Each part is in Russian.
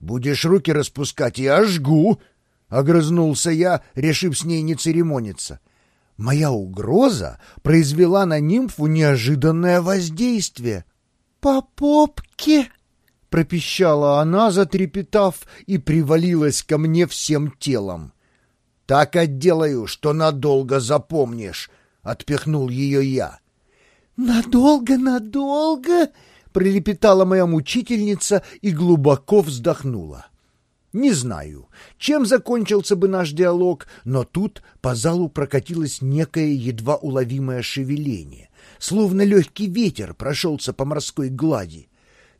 «Будешь руки распускать, я жгу!» — огрызнулся я, решив с ней не церемониться. Моя угроза произвела на нимфу неожиданное воздействие. «По попке!» — пропищала она, затрепетав, и привалилась ко мне всем телом. «Так отделаю, что надолго запомнишь!» — отпихнул ее я. «Надолго, надолго!» — пролепетала моя мучительница и глубоко вздохнула. Не знаю, чем закончился бы наш диалог, но тут по залу прокатилось некое едва уловимое шевеление, словно легкий ветер прошелся по морской глади.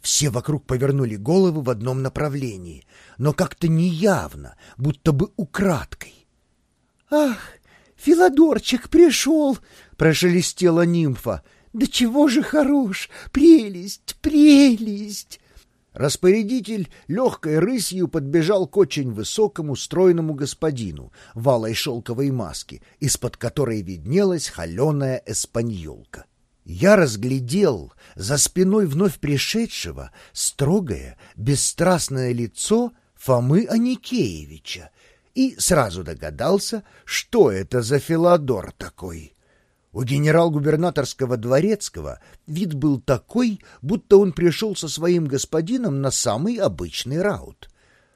Все вокруг повернули головы в одном направлении, но как-то неявно, будто бы украдкой. «Ах, Филадорчик пришел!» — прошелестела нимфа. «Да чего же хорош! Прелесть, прелесть!» Распорядитель легкой рысью подбежал к очень высокому стройному господину в алой шелковой маске, из-под которой виднелась холеная эспаньолка. Я разглядел за спиной вновь пришедшего строгое, бесстрастное лицо Фомы Аникеевича и сразу догадался, что это за Филадор такой. У генерал-губернаторского дворецкого вид был такой, будто он пришел со своим господином на самый обычный раут.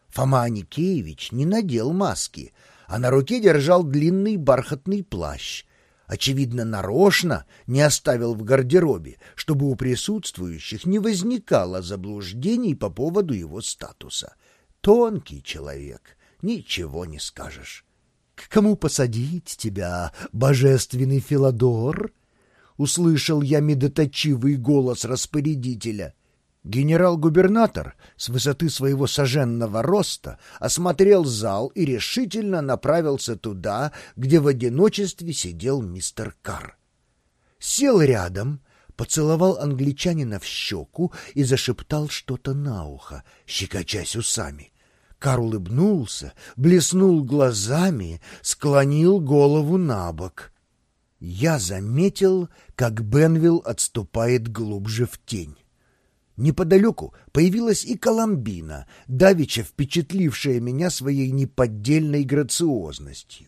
Фома Аникеевич не надел маски, а на руке держал длинный бархатный плащ. Очевидно, нарочно не оставил в гардеробе, чтобы у присутствующих не возникало заблуждений по поводу его статуса. Тонкий человек, ничего не скажешь. К кому посадить тебя, божественный Филадор? Услышал я медоточивый голос распорядителя. Генерал-губернатор с высоты своего соженного роста осмотрел зал и решительно направился туда, где в одиночестве сидел мистер Карр. Сел рядом, поцеловал англичанина в щеку и зашептал что-то на ухо, щекочась усами. Кар улыбнулся, блеснул глазами, склонил голову на бок. Я заметил, как Бенвилл отступает глубже в тень. Неподалеку появилась и Коломбина, давеча впечатлившая меня своей неподдельной грациозностью.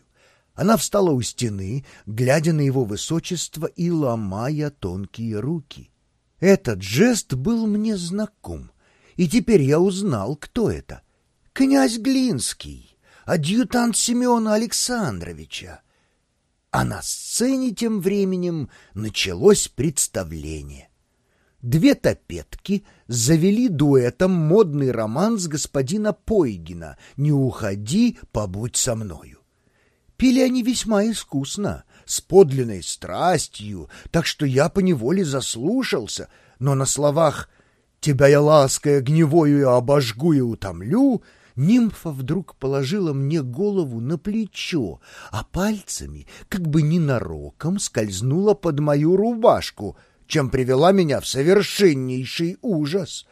Она встала у стены, глядя на его высочество и ломая тонкие руки. Этот жест был мне знаком, и теперь я узнал, кто это князь Глинский, адъютант Семена Александровича. А на сцене тем временем началось представление. Две топетки завели дуэтом модный роман с господина Пойгина «Не уходи, побудь со мною». Пели они весьма искусно, с подлинной страстью, так что я поневоле заслушался, но на словах «Тебя я лаская гневою обожгу и утомлю» нимфа вдруг положила мне голову на плечо, а пальцами, как бы ненароком, скользнула под мою рубашку, чем привела меня в совершеннейший ужас.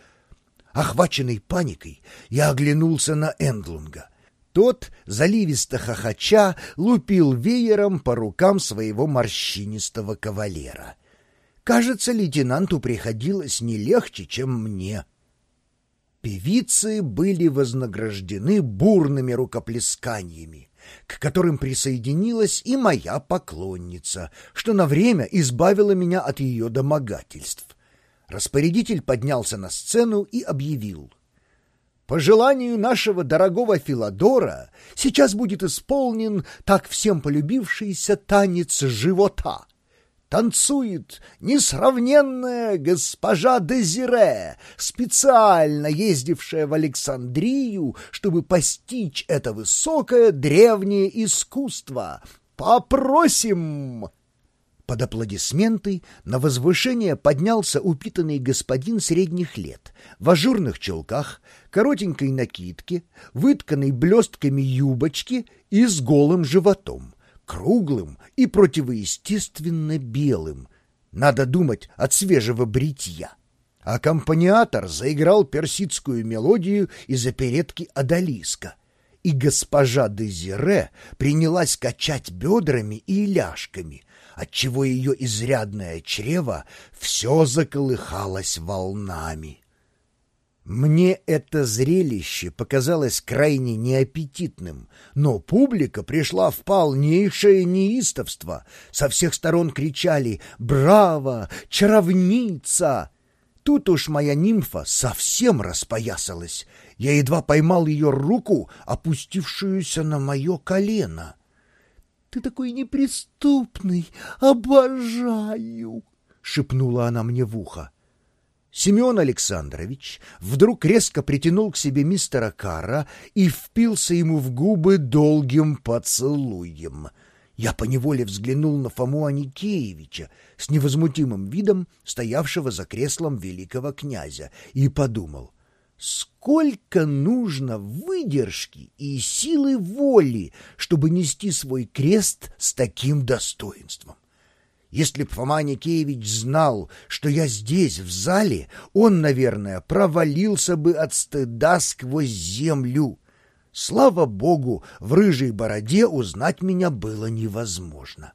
Охваченный паникой, я оглянулся на Эндлунга. Тот, заливисто хохоча, лупил веером по рукам своего морщинистого кавалера. Кажется, лейтенанту приходилось не легче, чем мне. Певицы были вознаграждены бурными рукоплесканиями, к которым присоединилась и моя поклонница, что на время избавило меня от ее домогательств. Распорядитель поднялся на сцену и объявил. По желанию нашего дорогого Филадора сейчас будет исполнен так всем полюбившийся танец живота — танцует несравненная госпожа Дезире, специально ездившая в Александрию, чтобы постичь это высокое древнее искусство. Попросим!» Под аплодисменты на возвышение поднялся упитанный господин средних лет в ажурных чулках, коротенькой накидке, вытканной блестками юбочки и с голым животом круглым и противоестественно белым, надо думать, от свежего бритья. Аккомпаниатор заиграл персидскую мелодию из оперетки «Адалиска», и госпожа Дезире принялась качать бедрами и ляжками, отчего ее изрядное чрево все заколыхалось волнами. Мне это зрелище показалось крайне неаппетитным, но публика пришла в полнейшее неистовство. Со всех сторон кричали «Браво! Чаровница!» Тут уж моя нимфа совсем распоясалась. Я едва поймал ее руку, опустившуюся на мое колено. «Ты такой неприступный! Обожаю!» — шепнула она мне в ухо. Семен Александрович вдруг резко притянул к себе мистера Карра и впился ему в губы долгим поцелуем. Я поневоле взглянул на Фому Аникеевича с невозмутимым видом, стоявшего за креслом великого князя, и подумал, сколько нужно выдержки и силы воли, чтобы нести свой крест с таким достоинством. Если б Фома Никеевич знал, что я здесь, в зале, он, наверное, провалился бы от стыда сквозь землю. Слава богу, в рыжей бороде узнать меня было невозможно. —